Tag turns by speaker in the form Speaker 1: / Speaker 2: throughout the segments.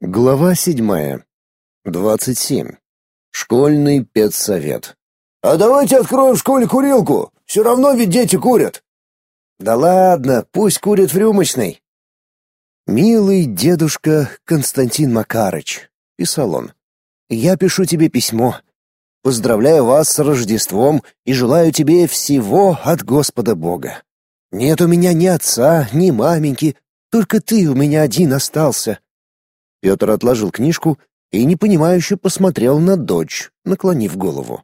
Speaker 1: Глава седьмая. Двадцать семь. Школьный педсовет.
Speaker 2: «А давайте откроем в школе курилку. Все равно ведь дети курят».
Speaker 1: «Да ладно, пусть курят в рюмочной». «Милый дедушка Константин Макарыч», — писал он, — «я пишу тебе письмо. Поздравляю вас с Рождеством и желаю тебе всего от Господа Бога. Нет у меня ни отца, ни маменьки, только ты у меня один остался». Петр отложил книжку и непонимающе посмотрел на дочь, наклонив голову.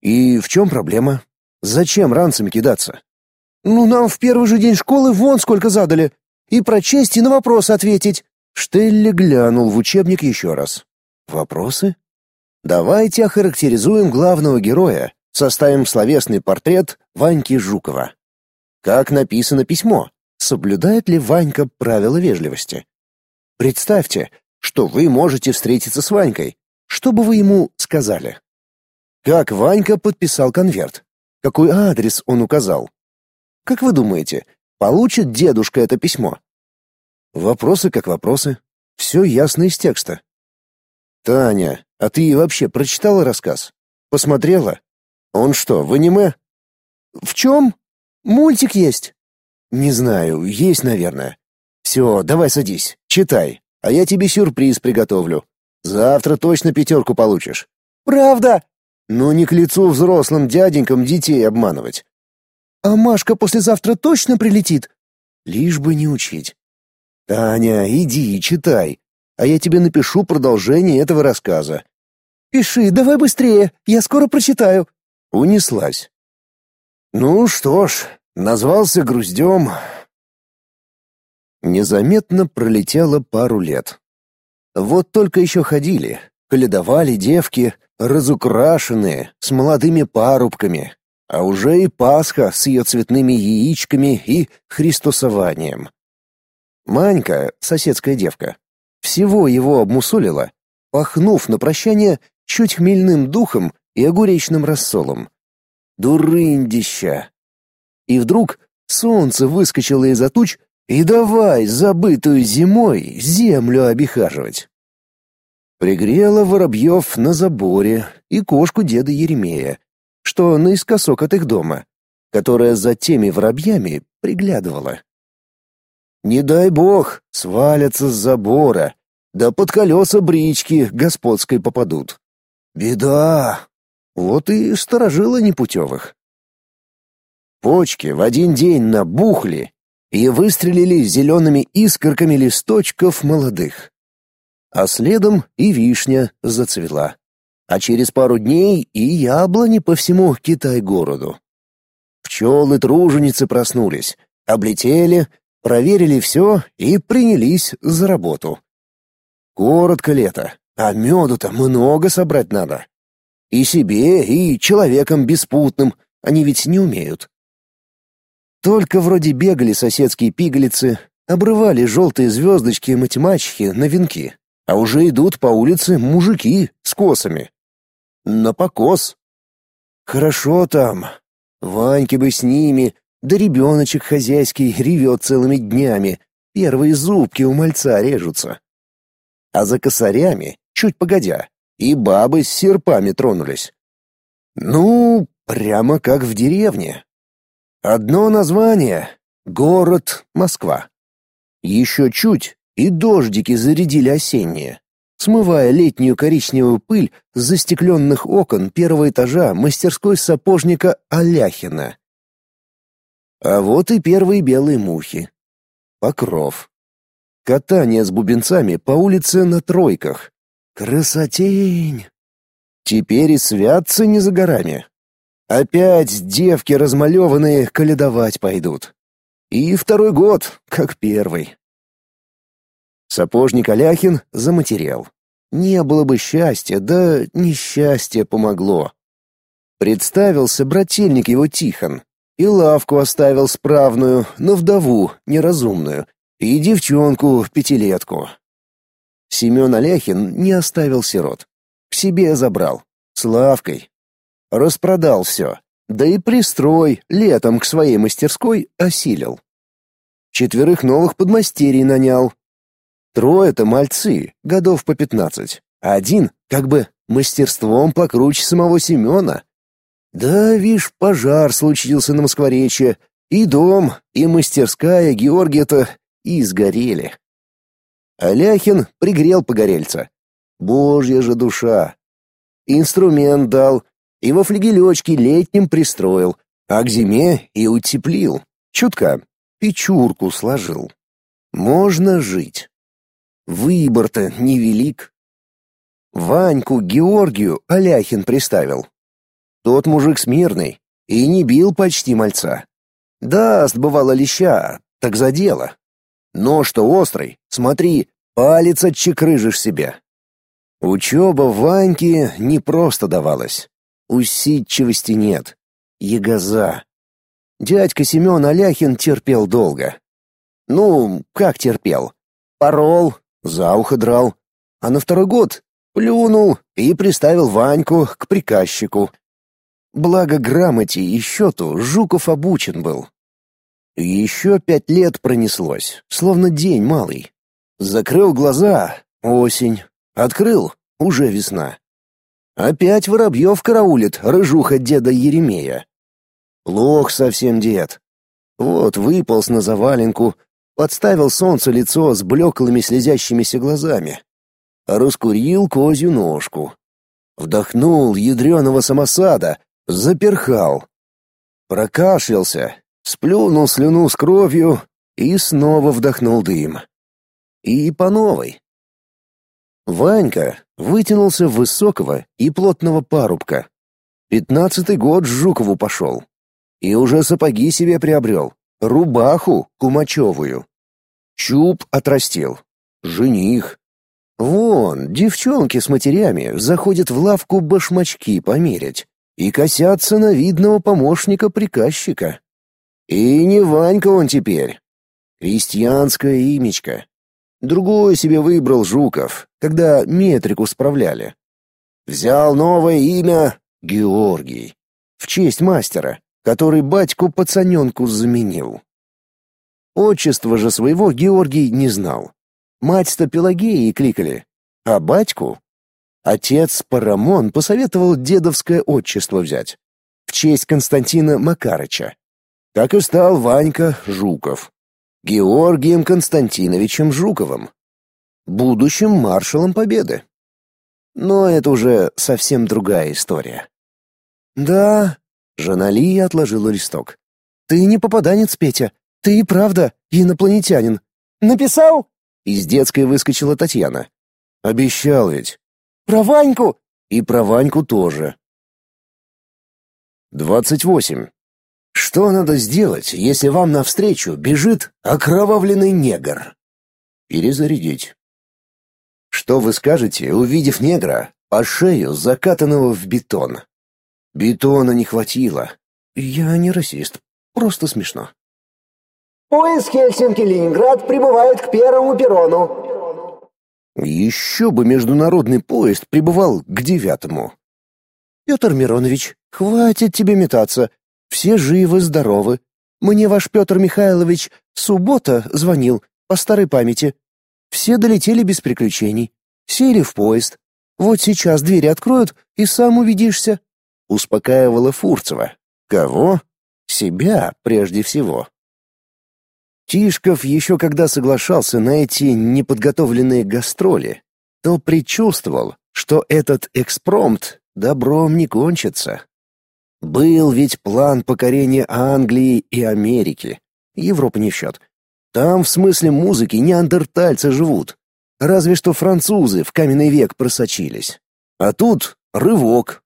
Speaker 1: «И в чем проблема? Зачем ранцами кидаться?»
Speaker 3: «Ну, нам в первый же день школы вон сколько задали. И прочесть, и на вопросы ответить».
Speaker 1: Штелли глянул в учебник еще раз. «Вопросы? Давайте охарактеризуем главного героя, составим словесный портрет Ваньки Жукова. Как написано письмо? Соблюдает ли Ванька правила вежливости? Представьте, что вы можете встретиться с Ванькой. Что бы вы ему сказали? Как Ванька подписал конверт? Какой адрес он указал? Как вы думаете, получит дедушка это письмо? Вопросы как вопросы. Все ясно из текста. Таня, а ты вообще прочитала рассказ? Посмотрела? Он что, в аниме?
Speaker 3: В чем? Мультик есть.
Speaker 1: Не знаю, есть, наверное. Все, давай садись, читай, а я тебе сюрприз приготовлю. Завтра точно пятерку получишь.
Speaker 3: Правда?
Speaker 1: Ну не к лицу взрослым дяденькам детей обманывать.
Speaker 3: А Машка послезавтра точно прилетит?
Speaker 1: Лишь бы не учить. Таня, иди и читай, а я тебе напишу продолжение этого рассказа.
Speaker 3: Пиши, давай быстрее, я скоро прочитаю.
Speaker 1: Унеслась. Ну что ж, назвался груздем, Незаметно пролетело пару лет. Вот только еще ходили, коледовали девки, разукрашенные, с молодыми парубками, а уже и Пасха с ее цветными яичками и христосованием. Манька, соседская девка, всего его обмусолила, пахнув на прощание чуть хмельным духом и огуречным рассолом. Дурындища! И вдруг солнце выскочило из-за туч и давай забытую зимой землю обихаживать. Пригрела воробьев на заборе и кошку деда Еремея, что наискосок от их дома, которая за теми воробьями приглядывала. Не дай бог, свалятся с забора, да под колеса брички господской попадут. Беда! Вот и сторожила непутевых. Почки в один день набухли и выстрелили зелеными искорками листочков молодых. А следом и вишня зацвела. А через пару дней и яблони по всему Китай-городу. Пчелы-труженицы проснулись, облетели, проверили все и принялись за работу. Коротко лето, а меду-то много собрать надо. И себе, и человекам беспутным, они ведь не умеют. Только вроде бегали соседские пигалицы, обрывали желтые звездочки математики на венки, а уже идут по улице мужики с косами. На покос. Хорошо там. Ваньке бы с ними, да ребеночек хозяйский ревет целыми днями, первые зубки у мальца режутся. А за косарями, чуть погодя, и бабы с серпами тронулись. Ну, прямо как в деревне. Одно название — город Москва. Еще чуть, и дождики зарядили осенние, смывая летнюю коричневую пыль с застекленных окон первого этажа мастерской сапожника Аляхина. А вот и первые белые мухи. Покров. Катание с бубенцами по улице на тройках. Красотень! Теперь и святцы не за горами. Опять девки размалеванные коледовать пойдут. И второй год, как первый. Сапожник Аляхин заматерел. Не было бы счастья, да несчастье помогло. Представился брательник его Тихон и лавку оставил справную, на вдову неразумную, и девчонку пятилетку. Семен Аляхин не оставил сирот. К себе забрал. С лавкой, Распродал все. Да и пристрой летом к своей мастерской осилил. Четверых новых подмастерий нанял. Трое-то мальцы, годов по пятнадцать, один, как бы, мастерством покруче самого Семена. Да, вишь, пожар случился на Москворечье, и дом, и мастерская Георгия-то и сгорели. Аляхин пригрел погорельца. Божья же душа! Инструмент дал, во флигелечке летнем пристроил, а к зиме и утеплил. Чутка, печурку сложил. Можно жить. Выбор-то невелик. Ваньку Георгию Аляхин приставил. Тот мужик смирный и не бил почти мальца. Даст, бывало, леща, так за дело. Но что острый, смотри, палец отчекрыжишь себе. Учеба Ваньке не просто давалась. Усидчивости нет. Ягоза. Дядька Семен Аляхин терпел долго. Ну, как терпел? Порол, за ухо драл. А на второй год плюнул и приставил Ваньку к приказчику. Благо грамоте и счету Жуков обучен был. Еще пять лет пронеслось, словно день малый. Закрыл глаза — осень. Открыл — уже весна. Опять Воробьев караулит рыжуха деда Еремея. Плох совсем дед. Вот выполз на заваленку, подставил солнце лицо с блеклыми слезящимися глазами. Раскурил козью ножку. Вдохнул ядреного самосада, заперхал. Прокашлялся, сплюнул слюну с кровью и снова вдохнул дым. И по новой. Ванька вытянулся высокого и плотного парубка. Пятнадцатый год Жукову пошел. И уже сапоги себе приобрел, рубаху кумачевую. Чуб отрастил. Жених. Вон, девчонки с матерями заходят в лавку башмачки померять и косятся на видного помощника приказчика. И не Ванька он теперь. Крестьянское имечко. Другое себе выбрал Жуков, когда метрику справляли. Взял новое имя Георгий в честь мастера, который батьку пацаненку заменил. Отчество же своего Георгий не знал. Мать-то Пелагеей кликали, а батьку Отец Парамон посоветовал дедовское отчество взять в честь Константина Макарыча. Так и стал Ванька Жуков. Георгием Константиновичем Жуковым, будущим маршалом Победы. Но это уже совсем другая история. Да, жена Ли отложила листок. Ты не попаданец, Петя. Ты и правда инопланетянин. Написал? Из детской выскочила Татьяна. Обещал ведь. Про Ваньку и про Ваньку тоже. Двадцать восемь. Что надо сделать, если вам навстречу бежит окровавленный негр? Перезарядить. Что вы скажете, увидев негра, по шею закатанного в бетон? Бетона не хватило. Я не расист, просто смешно.
Speaker 2: Поезд Хельсинки-Ленинград прибывает к первому перрону.
Speaker 1: Еще бы международный поезд прибывал к девятому. Петр Миронович, хватит тебе метаться. Все живы-здоровы. Мне ваш Петр Михайлович суббота звонил по старой памяти. Все долетели без приключений. Сели в поезд. Вот сейчас двери откроют, и сам увидишься. Успокаивала Фурцева. Кого? Себя прежде всего. Тишков еще когда соглашался на эти неподготовленные гастроли, то предчувствовал, что этот экспромт добром не кончится. Был ведь план покорения Англии и Америки. Европа не в счет. Там в смысле музыки неандертальцы живут. Разве что французы в каменный век просочились. А тут рывок.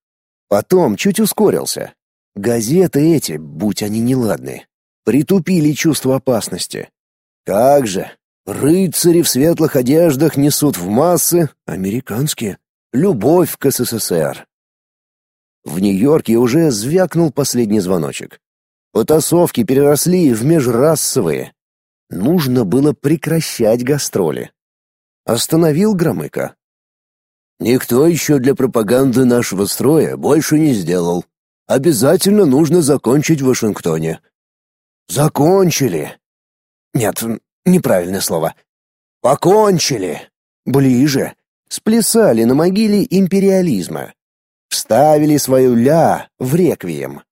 Speaker 1: Потом чуть ускорился. Газеты эти, будь они неладны, притупили чувство опасности. Как же, рыцари в светлых одеждах несут в массы, американские, любовь к СССР. В Нью-Йорке уже звякнул последний звоночек. Потасовки переросли в межрасовые. Нужно было прекращать гастроли. Остановил Громыко. Никто еще для пропаганды нашего строя больше не сделал. Обязательно нужно закончить в Вашингтоне. Закончили. Нет, неправильное слово. Покончили. Ближе. Сплясали на могиле империализма. Вставили свою ля в реквием.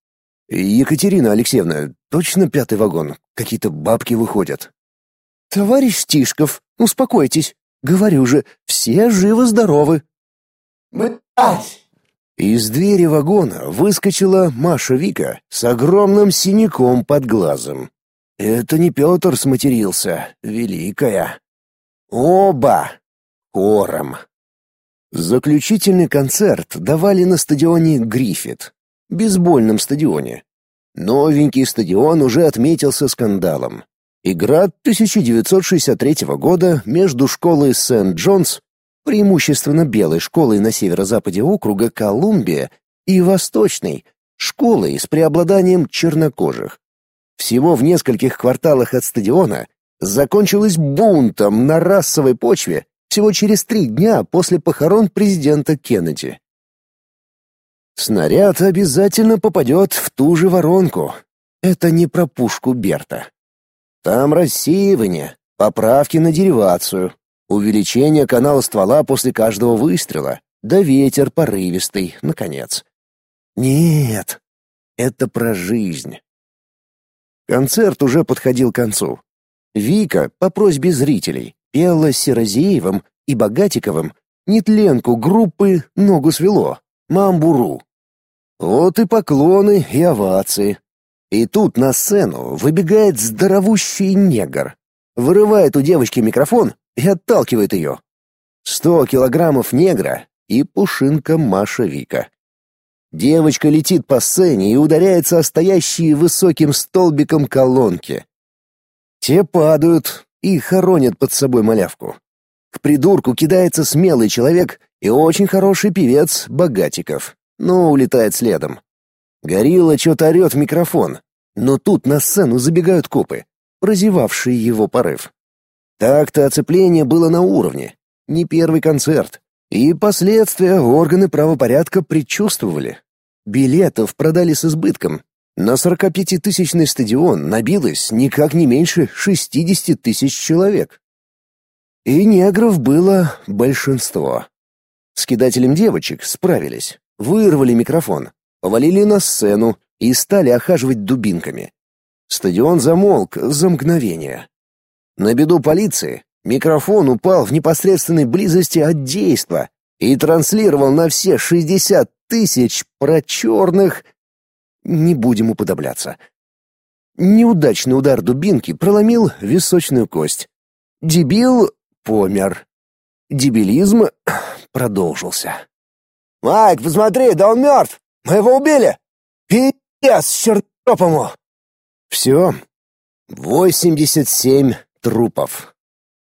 Speaker 1: Екатерина Алексеевна, точно пятый вагон? Какие-то бабки выходят.
Speaker 3: Товарищ Тишков, успокойтесь. Говорю же, все живы-здоровы.
Speaker 2: Блять!
Speaker 1: Из двери вагона выскочила Маша Вика с огромным синяком под глазом. Это не Петр сматерился, великая. Оба! Хором. Заключительный концерт давали на стадионе «Гриффит», бейсбольном стадионе. Новенький стадион уже отметился скандалом. Игра 1963 года между школой Сент-Джонс, преимущественно белой школой на северо-западе округа Колумбия, и восточной, школой с преобладанием чернокожих. Всего в нескольких кварталах от стадиона закончилась бунтом на расовой почве всего через три дня после похорон президента Кеннеди. Снаряд обязательно попадет в ту же воронку. Это не про пушку Берта. Там рассеивание, поправки на деривацию, увеличение канала ствола после каждого выстрела, да ветер порывистый, наконец. Нет, это про жизнь. Концерт уже подходил к концу. Вика, по просьбе зрителей, пела с Серозеевым и Богатиковым нетленку группы «Ногу свело» «Мамбуру». Вот и поклоны и овации. И тут на сцену выбегает здоровущий негр, вырывает у девочки микрофон и отталкивает ее. Сто килограммов негра и пушинка Маша Вика. Девочка летит по сцене и ударяется о стоящие высоким столбиком колонки. Те падают и хоронят под собой малявку. К придурку кидается смелый человек и очень хороший певец Богатиков но улетает следом. Горилла что-то орет в микрофон, но тут на сцену забегают копы, прозевавшие его порыв. Так-то оцепление было на уровне, не первый концерт, и последствия органы правопорядка предчувствовали. Билетов продали с избытком. На 45-тысячный стадион набилось никак не меньше 60 тысяч человек. И негров было большинство. С кидателем девочек справились вырвали микрофон, повалили на сцену и стали охаживать дубинками. Стадион замолк за мгновение. На беду полиции микрофон упал в непосредственной близости от действа и транслировал на все 60 тысяч про черных... Не будем уподобляться. Неудачный удар дубинки проломил височную кость. Дебил помер. Дебилизм продолжился.
Speaker 2: «Майк, посмотри, да он мертв! Мы его убили! Пи***ц чертопому!»
Speaker 1: «Все. Восемьдесят семь трупов.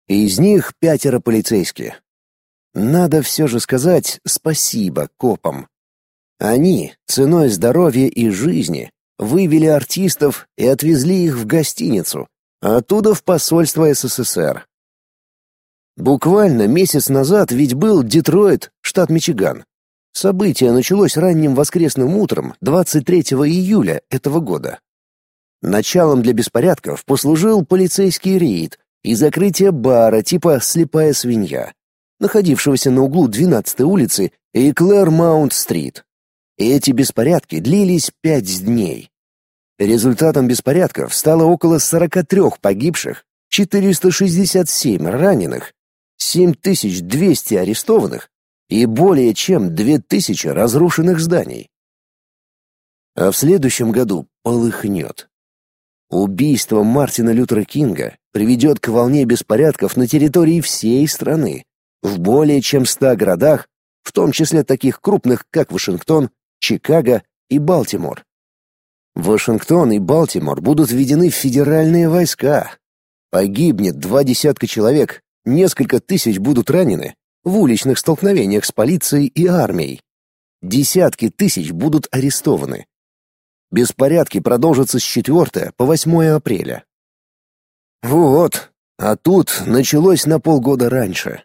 Speaker 1: Из них пятеро полицейские. Надо все же сказать спасибо копам. Они, ценой здоровья и жизни, вывели артистов и отвезли их в гостиницу, оттуда в посольство СССР. Буквально месяц назад ведь был Детройт, штат Мичиган. Событие началось ранним воскресным утром 23 июля этого года. Началом для беспорядков послужил полицейский рейд и закрытие бара типа «Слепая свинья», находившегося на углу 12-й улицы и Клэр-Маунт-стрит. Эти беспорядки длились пять дней. Результатом беспорядков стало около 43 погибших, 467 раненых, 7200 арестованных и более чем две тысячи разрушенных зданий. А в следующем году полыхнет. Убийство Мартина Лютера Кинга приведет к волне беспорядков на территории всей страны, в более чем ста городах, в том числе таких крупных, как Вашингтон, Чикаго и Балтимор. Вашингтон и Балтимор будут введены в федеральные войска. Погибнет два десятка человек, несколько тысяч будут ранены, в уличных столкновениях с полицией и армией. Десятки тысяч будут арестованы. Беспорядки продолжатся с 4 по 8 апреля. Вот, а тут началось на полгода раньше.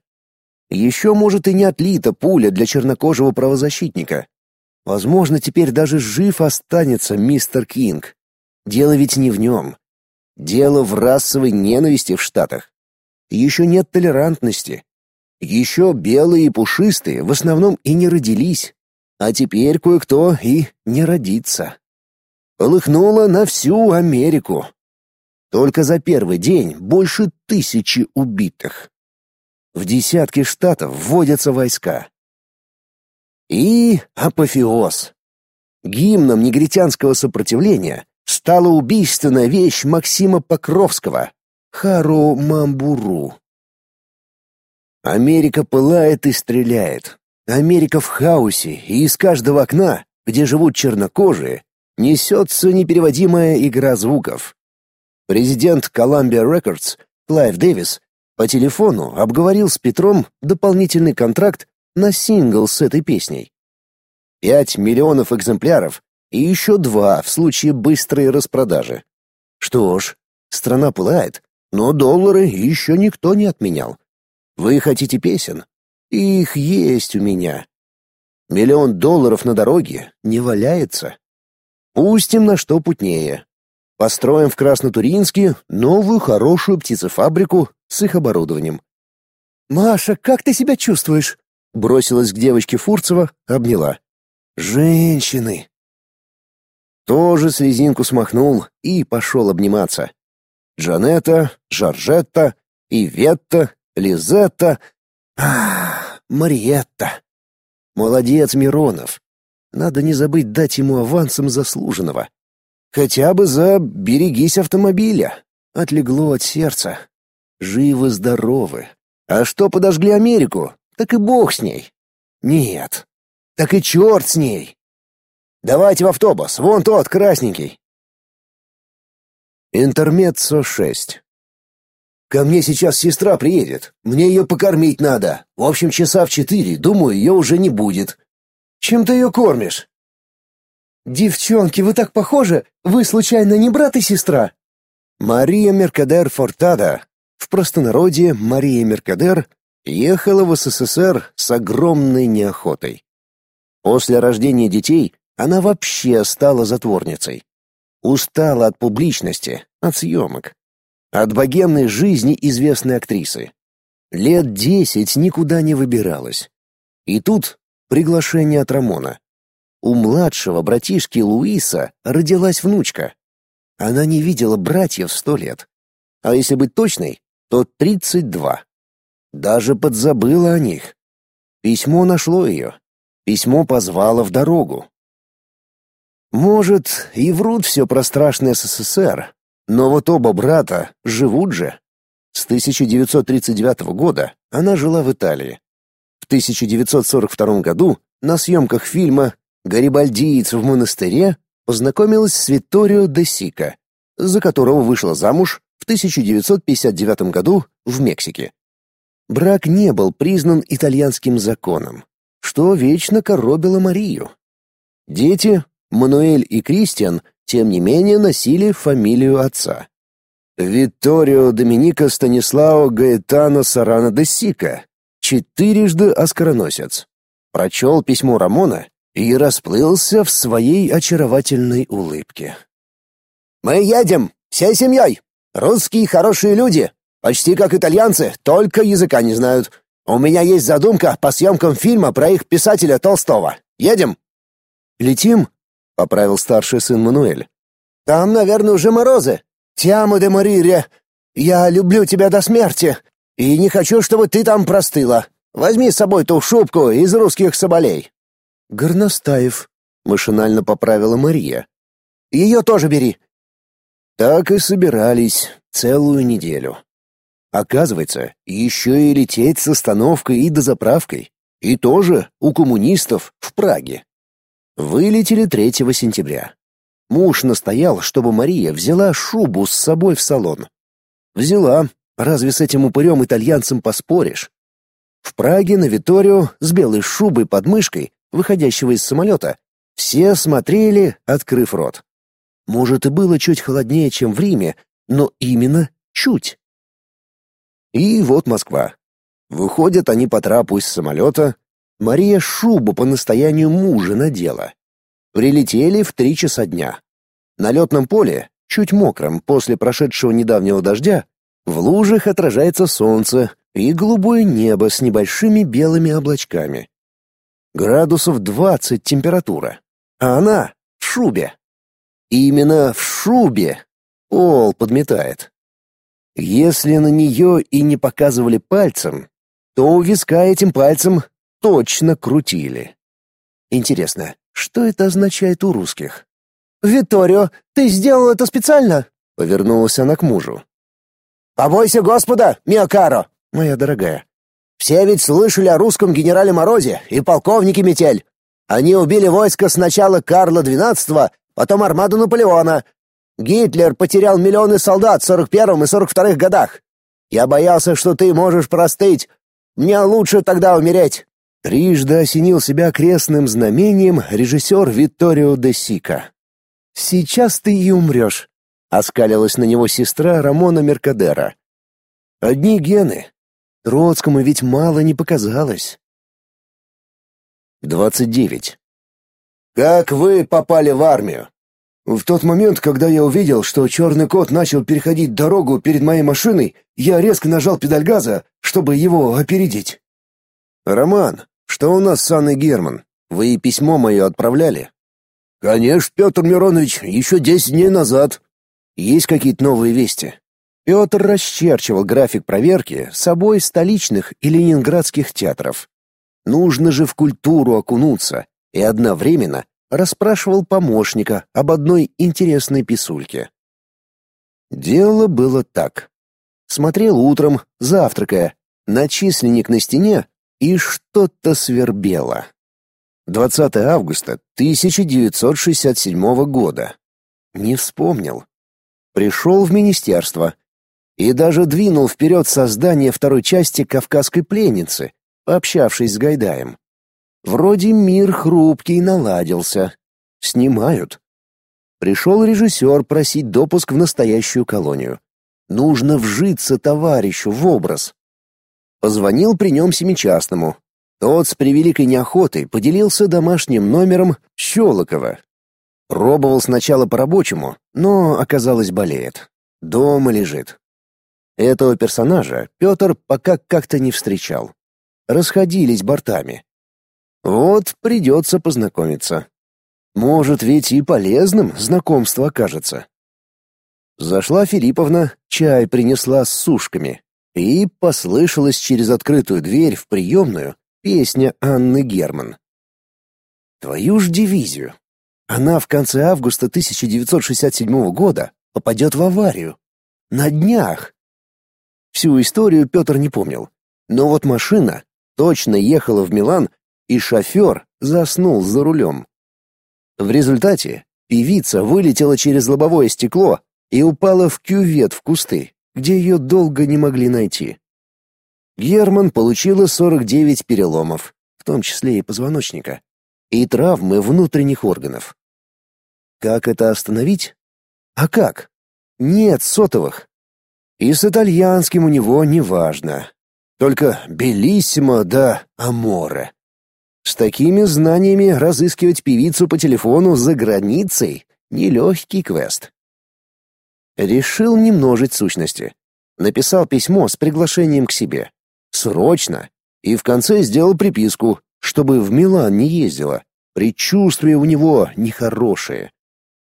Speaker 1: Еще, может, и не отлита пуля для чернокожего правозащитника. Возможно, теперь даже жив останется мистер Кинг. Дело ведь не в нем. Дело в расовой ненависти в Штатах. еще нет толерантности. Еще белые и пушистые в основном и не родились, а теперь кое-кто и не родится. Полыхнуло на всю Америку. Только за первый день больше тысячи убитых. В десятки штатов вводятся войска. И апофеоз. Гимном негритянского сопротивления стала убийственная вещь Максима Покровского Хару Мамбуру. Америка пылает и стреляет. Америка в хаосе, и из каждого окна, где живут чернокожие, несется непереводимая игра звуков. Президент Columbia Records Клайв Дэвис по телефону обговорил с Петром дополнительный контракт на сингл с этой песней. Пять миллионов экземпляров и еще два в случае быстрой распродажи. Что ж, страна пылает, но доллары еще никто не отменял. Вы хотите песен? Их есть у меня. Миллион долларов на дороге не валяется. Пустим на что путнее. Построим в Краснотуринске новую хорошую птицефабрику с их оборудованием.
Speaker 3: «Маша, как ты себя чувствуешь?»
Speaker 1: Бросилась к девочке Фурцева, обняла. «Женщины!» Тоже слезинку смахнул и пошел обниматься. Джанетта, Жоржетта, Иветта, Лизетта, ах, Мариетта. Молодец, Миронов. Надо не забыть дать ему авансом заслуженного. Хотя бы за «берегись автомобиля». Отлегло от сердца. Живы-здоровы. А что подожгли Америку, так и бог с ней. Нет, так и черт с ней. Давайте в автобус, вон тот, красненький. Интермеццо 6. Ко мне сейчас сестра приедет. Мне ее покормить надо. В общем, часа в четыре, думаю, ее уже не будет. Чем ты ее кормишь?
Speaker 3: Девчонки, вы так похожи. Вы случайно не брат и сестра?
Speaker 1: Мария Меркадер Фортада, в простонародье Мария Меркадер, ехала в СССР с огромной неохотой. После рождения детей она вообще стала затворницей. Устала от публичности, от съемок, от богемной жизни известной актрисы. Лет десять никуда не выбиралась. И тут приглашение от Рамона. У младшего братишки Луиса родилась внучка. Она не видела братьев сто лет. А если быть точной, то тридцать два. Даже подзабыла о них. Письмо нашло ее. Письмо позвало в дорогу. Может, и врут все про страшный СССР, но вот оба брата живут же. С 1939 года она жила в Италии. В 1942 году на съемках фильма «Гарибальдиец в монастыре» познакомилась с Витторио де Сика, за которого вышла замуж в 1959 году в Мексике. Брак не был признан итальянским законом, что вечно коробило Марию. Дети Мануэль и Кристиан, тем не менее, носили фамилию отца. Витторио Доминика Станислао Гаэтано Сарана де Сика, четырежды оскароносец. Прочел письмо Рамона и расплылся в своей очаровательной улыбке. «Мы едем, всей семьей. Русские хорошие люди, почти как итальянцы, только языка не знают. У меня есть задумка по съемкам фильма про их писателя Толстого. Едем?» «Летим?» Поправил старший сын Мануэль. Там, наверное, уже морозы. Тиамо де Морире, я люблю тебя до смерти и не хочу, чтобы ты там простыла. Возьми с собой ту шубку из русских соболей. Горностаев, машинально поправила Мария. Ее тоже бери. Так и собирались целую неделю. Оказывается, еще и лететь с остановкой и дозаправкой. И тоже у коммунистов в Праге. Вылетели 3 сентября. Муж настоял, чтобы Мария взяла шубу с собой в салон. Взяла. Разве с этим упырем-итальянцем поспоришь? В Праге на Виторио с белой шубой под мышкой, выходящего из самолета, все смотрели, открыв рот. Может, и было чуть холоднее, чем в Риме, но именно чуть. И вот Москва. Выходят они по трапу из самолета, Мария шубу по настоянию мужа надела. Прилетели в три часа дня. На летном поле, чуть мокром после прошедшего недавнего дождя, В лужах отражается солнце и голубое небо с небольшими белыми облачками. Градусов двадцать температура, а она в шубе. Именно в шубе. Пол подметает. Если на нее и не показывали пальцем, то у виска этим пальцем точно крутили. Интересно, что это означает у русских?
Speaker 3: «Виторио, ты сделал это специально?»
Speaker 1: — повернулась она к мужу.
Speaker 2: «Побойся Господа, Миокаро!»
Speaker 1: «Моя дорогая».
Speaker 2: «Все ведь слышали о русском генерале Морозе и полковнике Метель. Они убили войско сначала Карла XII, потом армаду Наполеона. Гитлер потерял миллионы солдат в 41-м и 42-х годах. Я боялся, что ты можешь простыть. Мне лучше тогда умереть.
Speaker 1: Трижды осенил себя крестным знамением режиссер Витторио де Сика. «Сейчас ты и умрешь», — оскалилась на него сестра Рамона Меркадера. «Одни гены. Троцкому ведь мало не показалось». Двадцать девять.
Speaker 2: «Как вы попали в армию?»
Speaker 3: В тот момент, когда я увидел, что черный кот начал переходить дорогу перед моей машиной, я резко нажал педаль газа, чтобы его опередить.
Speaker 1: «Роман, что у нас с Анной Герман? Вы письмо мое отправляли?»
Speaker 2: «Конечно, Петр Миронович, еще десять дней назад».
Speaker 1: «Есть какие-то новые вести?» Петр расчерчивал график проверки собой столичных и ленинградских театров. Нужно же в культуру окунуться и одновременно расспрашивал помощника об одной интересной писульке. Дело было так. Смотрел утром, завтракая, на численник на стене и что-то свербело. 20 августа 1967 года. Не вспомнил. Пришел в министерство и даже двинул вперед создание второй части «Кавказской пленницы», пообщавшись с Гайдаем. Вроде мир хрупкий наладился. Снимают. Пришел режиссер просить допуск в настоящую колонию. Нужно вжиться товарищу в образ. Позвонил при нем семичастному. Тот с превеликой неохотой поделился домашним номером Щелокова. Пробовал сначала по-рабочему, но, оказалось, болеет. Дома лежит. Этого персонажа Петр пока как-то не встречал. Расходились бортами. Вот придется познакомиться. Может, ведь и полезным знакомство окажется. Зашла Филипповна, чай принесла с сушками, и послышалась через открытую дверь в приемную песня Анны Герман. Твою ж дивизию. Она в конце августа 1967 года попадет в аварию. На днях. Всю историю Петр не помнил. Но вот машина точно ехала в Милан и шофер заснул за рулем. В результате певица вылетела через лобовое стекло и упала в кювет в кусты, где ее долго не могли найти. Герман получила 49 переломов, в том числе и позвоночника, и травмы внутренних органов. Как это остановить? А как? Нет сотовых. И с итальянским у него неважно. Только белиссимо да аморе. С такими знаниями разыскивать певицу по телефону за границей — нелегкий квест. Решил не множить сущности. Написал письмо с приглашением к себе. Срочно. И в конце сделал приписку, чтобы в Милан не ездила. Предчувствия у него нехорошие.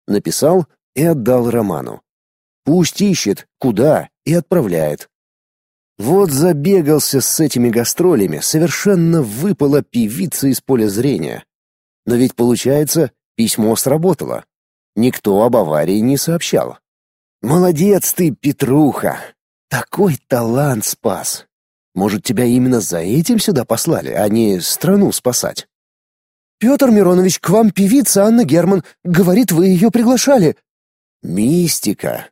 Speaker 1: Написал и отдал Роману. Пусть ищет, куда, и отправляет. Вот забегался с этими гастролями, совершенно выпала певица из поля зрения. Но ведь получается, письмо сработало. Никто об аварии не сообщал. Молодец ты, Петруха. Такой талант спас. Может, тебя именно за этим сюда послали, а не страну спасать?
Speaker 3: Петр Миронович, к вам певица Анна Герман. Говорит, вы ее приглашали.
Speaker 1: Мистика.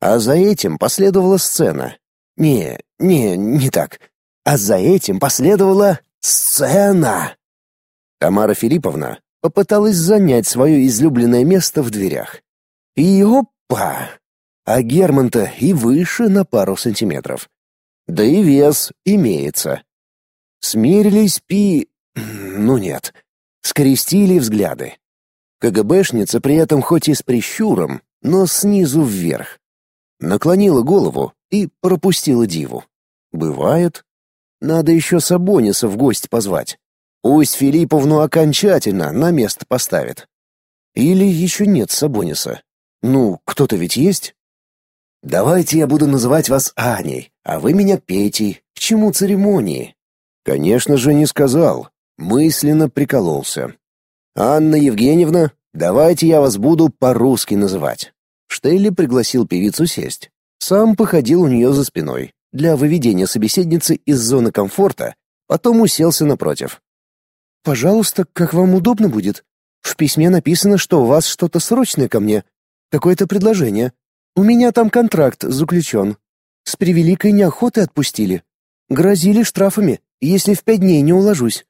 Speaker 1: А за этим последовала сцена, не, не, не так. А за этим последовала сцена. Тамара Филипповна попыталась занять свое излюбленное место в дверях. И опа! А Герман-то и выше на пару сантиметров. Да и вес имеется. Смирились пи... Ну нет. Скрестили взгляды. КГБшница при этом хоть и с прищуром, но снизу вверх. Наклонила голову и пропустила диву. Бывает. Надо еще Сабониса в гости позвать. Пусть Филипповну окончательно на место поставит. Или еще нет Сабониса. Ну, кто-то ведь есть? Давайте я буду называть вас Аней, а вы меня Петей. К чему церемонии? Конечно же, не сказал. Мысленно прикололся. Анна Евгеньевна, давайте я вас буду по-русски называть. Штейли пригласил певицу сесть. Сам походил у нее за спиной для выведения собеседницы из зоны комфорта, потом уселся напротив. «Пожалуйста, как вам удобно будет. В письме написано, что у вас что-то срочное ко мне. Какое-то предложение. У меня там контракт заключен. С превеликой неохотой отпустили. Грозили штрафами, если в пять дней не уложусь».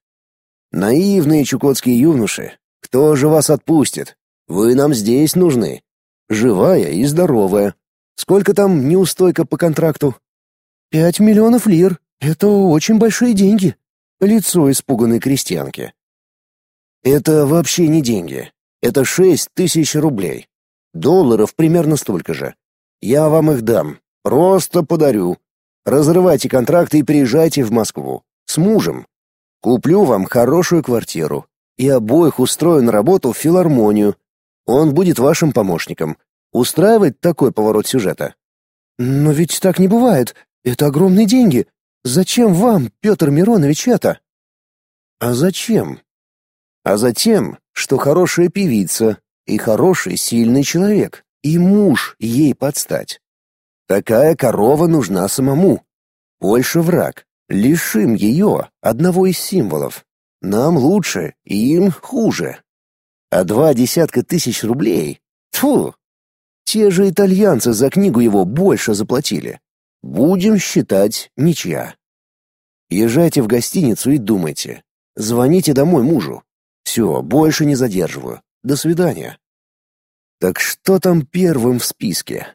Speaker 1: «Наивные чукотские юноши. Кто же вас отпустит? Вы нам здесь нужны. Живая и здоровая. Сколько там неустойка по контракту? Пять миллионов лир. Это очень большие деньги. Лицо испуганной крестьянки. Это вообще не деньги. Это шесть тысяч рублей. Долларов примерно столько же. Я вам их дам. Просто подарю. Разрывайте контракты и приезжайте в Москву. С мужем. Куплю вам хорошую квартиру. И обоих устрою на работу в филармонию. Он будет вашим помощником. Устраивает такой поворот сюжета? Но ведь так не бывает. Это огромные деньги. Зачем вам, Петр Миронович, это? А зачем? А затем, что хорошая певица и хороший, сильный человек, и муж ей подстать. Такая корова нужна самому. Больше враг. Лишим ее одного из символов. Нам лучше, им хуже. А два десятка тысяч рублей? Тьфу, те же итальянцы за книгу его больше заплатили. Будем считать ничья. Езжайте в гостиницу и думайте. Звоните домой мужу. Все, больше не задерживаю. До свидания. Так что там первым в списке?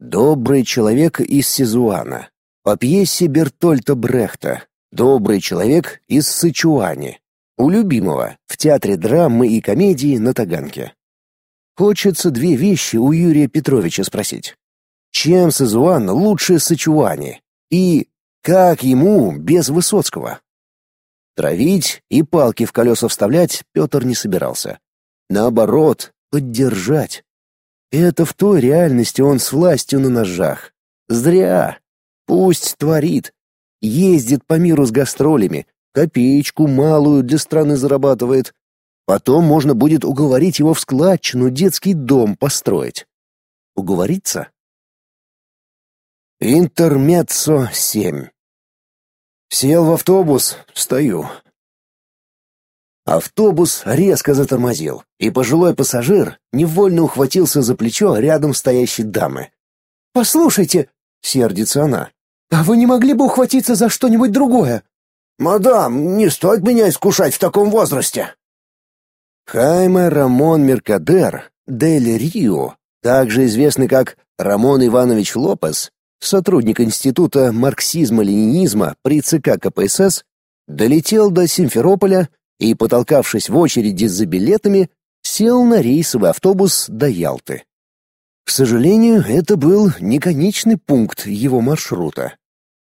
Speaker 1: Добрый человек из Сизуана. По пьесе Бертольта Брехта. Добрый человек из Сычуани. У любимого в театре драмы и комедии на Таганке. Хочется две вещи у Юрия Петровича спросить. Чем Сызуан лучше Сычуани? И как ему без Высоцкого? Травить и палки в колеса вставлять Петр не собирался. Наоборот, поддержать. Это в той реальности он с властью на ножах. Зря. Пусть творит. Ездит по миру с гастролями, копеечку малую для страны зарабатывает, Потом можно будет уговорить его в складчину детский дом построить. Уговориться? Интермеццо 7. Сел в автобус, стою. Автобус резко затормозил, и пожилой пассажир невольно ухватился за плечо рядом стоящей дамы. «Послушайте», — сердится она, — «а вы не могли бы ухватиться за что-нибудь другое?»
Speaker 2: «Мадам, не стоит меня искушать в таком возрасте»,
Speaker 1: Хайме Рамон Меркадер Дель Рио, также известный как Рамон Иванович Лопес, сотрудник Института марксизма-ленинизма при ЦК КПСС, долетел до Симферополя и, потолкавшись в очереди за билетами, сел на рейсовый автобус до Ялты. К сожалению, это был не конечный пункт его маршрута.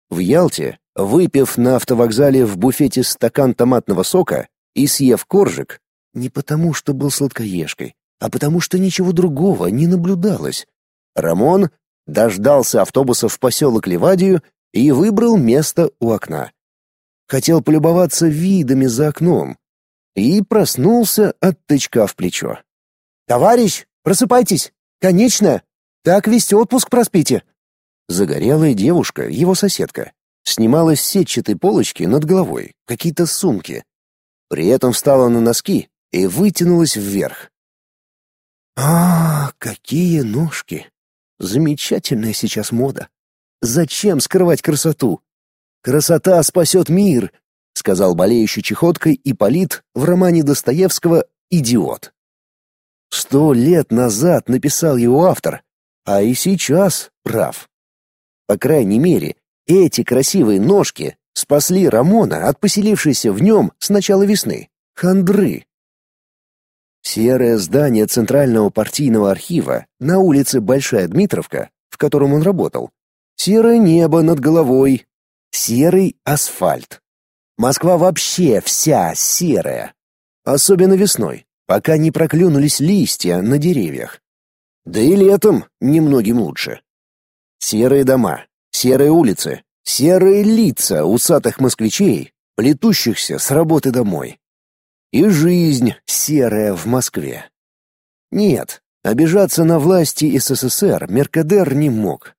Speaker 1: В Ялте, выпив на автовокзале в буфете стакан томатного сока и съев коржик, не потому, что был сладкоежкой, а потому, что ничего другого не наблюдалось. Рамон дождался автобуса в поселок Ливадию и выбрал место у окна. Хотел полюбоваться видами за окном и проснулся от тычка в плечо. «Товарищ, просыпайтесь! Конечно! Так весь отпуск проспите!» Загорелая девушка, его соседка, снимала с сетчатой полочки над головой какие-то сумки. При этом встала на носки и вытянулась вверх. А, какие ножки! Замечательная сейчас мода. Зачем скрывать красоту? Красота спасет мир, сказал болеющий чехоткой Ипполит в романе Достоевского «Идиот». Сто лет назад написал его автор, а и сейчас прав. По крайней мере, эти красивые ножки спасли Рамона от поселившейся в нем с начала весны хандры. Серое здание Центрального партийного архива на улице Большая Дмитровка, в котором он работал, Серое небо над головой, серый асфальт. Москва вообще вся серая. Особенно весной, пока не проклюнулись листья на деревьях. Да и летом немногим лучше. Серые дома, серые улицы, серые лица усатых москвичей, плетущихся с работы домой. И жизнь серая в Москве. Нет, обижаться на власти СССР Меркадер не мог.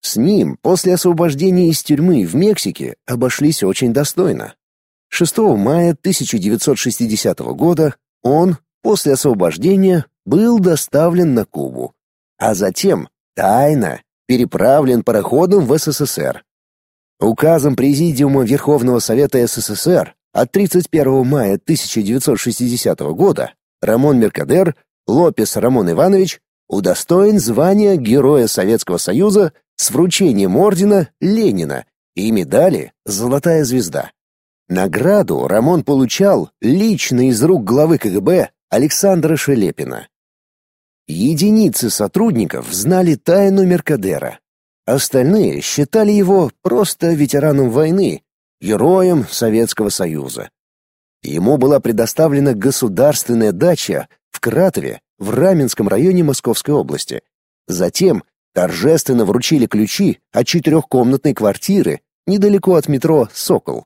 Speaker 1: С ним после освобождения из тюрьмы в Мексике обошлись очень достойно. 6 мая 1960 года он, после освобождения, был доставлен на Кубу, а затем тайно переправлен пароходом в СССР. Указом Президиума Верховного Совета СССР от 31 мая 1960 года Рамон Меркадер Лопес Рамон Иванович удостоен звания Героя Советского Союза с вручением ордена Ленина и медали «Золотая звезда». Награду Рамон получал лично из рук главы КГБ Александра Шелепина. Единицы сотрудников знали тайну Меркадера. Остальные считали его просто ветераном войны, героем Советского Союза. Ему была предоставлена государственная дача в Кратове в Раменском районе Московской области. Затем торжественно вручили ключи от четырехкомнатной квартиры недалеко от метро «Сокол».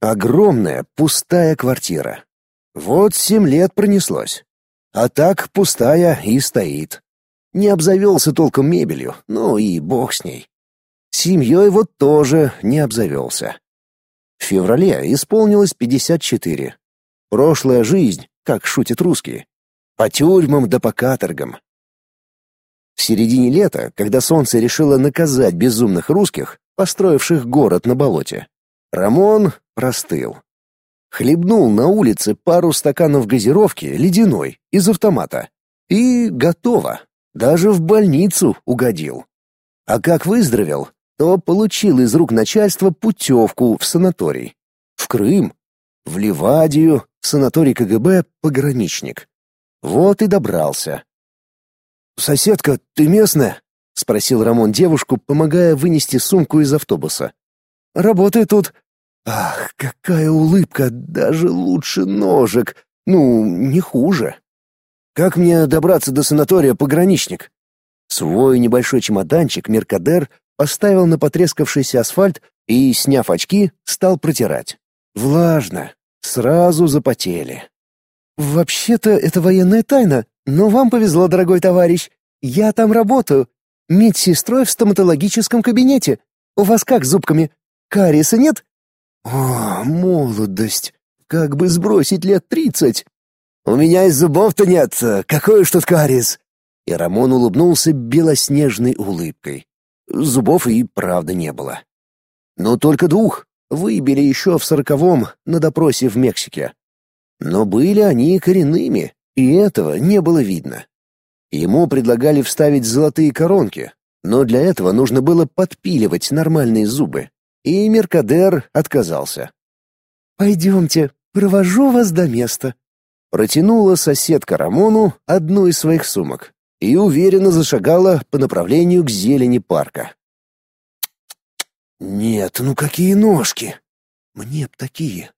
Speaker 1: Огромная пустая квартира. Вот семь лет пронеслось. А так пустая и стоит. Не обзавелся толком мебелью, ну и бог с ней. Семьей вот тоже не обзавелся. В феврале исполнилось 54. Прошлая жизнь, как шутят русские. По тюрьмам да по каторгам. В середине лета, когда солнце решило наказать безумных русских, построивших город на болоте, Рамон простыл. Хлебнул на улице пару стаканов газировки ледяной из автомата. И готово. Даже в больницу угодил. А как выздоровел, то получил из рук начальства путевку в санаторий. В Крым, в Ливадию, в санаторий КГБ «Пограничник». Вот и добрался. «Соседка, ты местная?» — спросил Рамон девушку, помогая вынести сумку из автобуса. «Работаю тут». «Ах, какая улыбка! Даже лучше ножек. Ну, не хуже. Как мне добраться до санатория «Пограничник»?» Свой небольшой чемоданчик Меркадер поставил на потрескавшийся асфальт и, сняв очки, стал протирать. Влажно. Сразу запотели. «Вообще-то это военная тайна, но вам повезло, дорогой товарищ. Я там работаю. Медсестрой в стоматологическом кабинете. У вас как с зубками? Кариеса нет?» «О, молодость! Как бы сбросить лет тридцать!» «У меня и зубов-то нет. Какой уж тут кариес!» И Рамон улыбнулся белоснежной улыбкой. Зубов и правда не было. Но только двух. Выбили еще в сороковом на допросе в Мексике. Но были они коренными, и этого не было видно. Ему предлагали вставить золотые коронки, но для этого нужно было подпиливать нормальные зубы. И Меркадер отказался. «Пойдемте, провожу вас до места», — протянула соседка Рамону одну из своих сумок и уверенно зашагала по направлению к зелени парка. «Нет, ну какие ножки! Мне б такие!»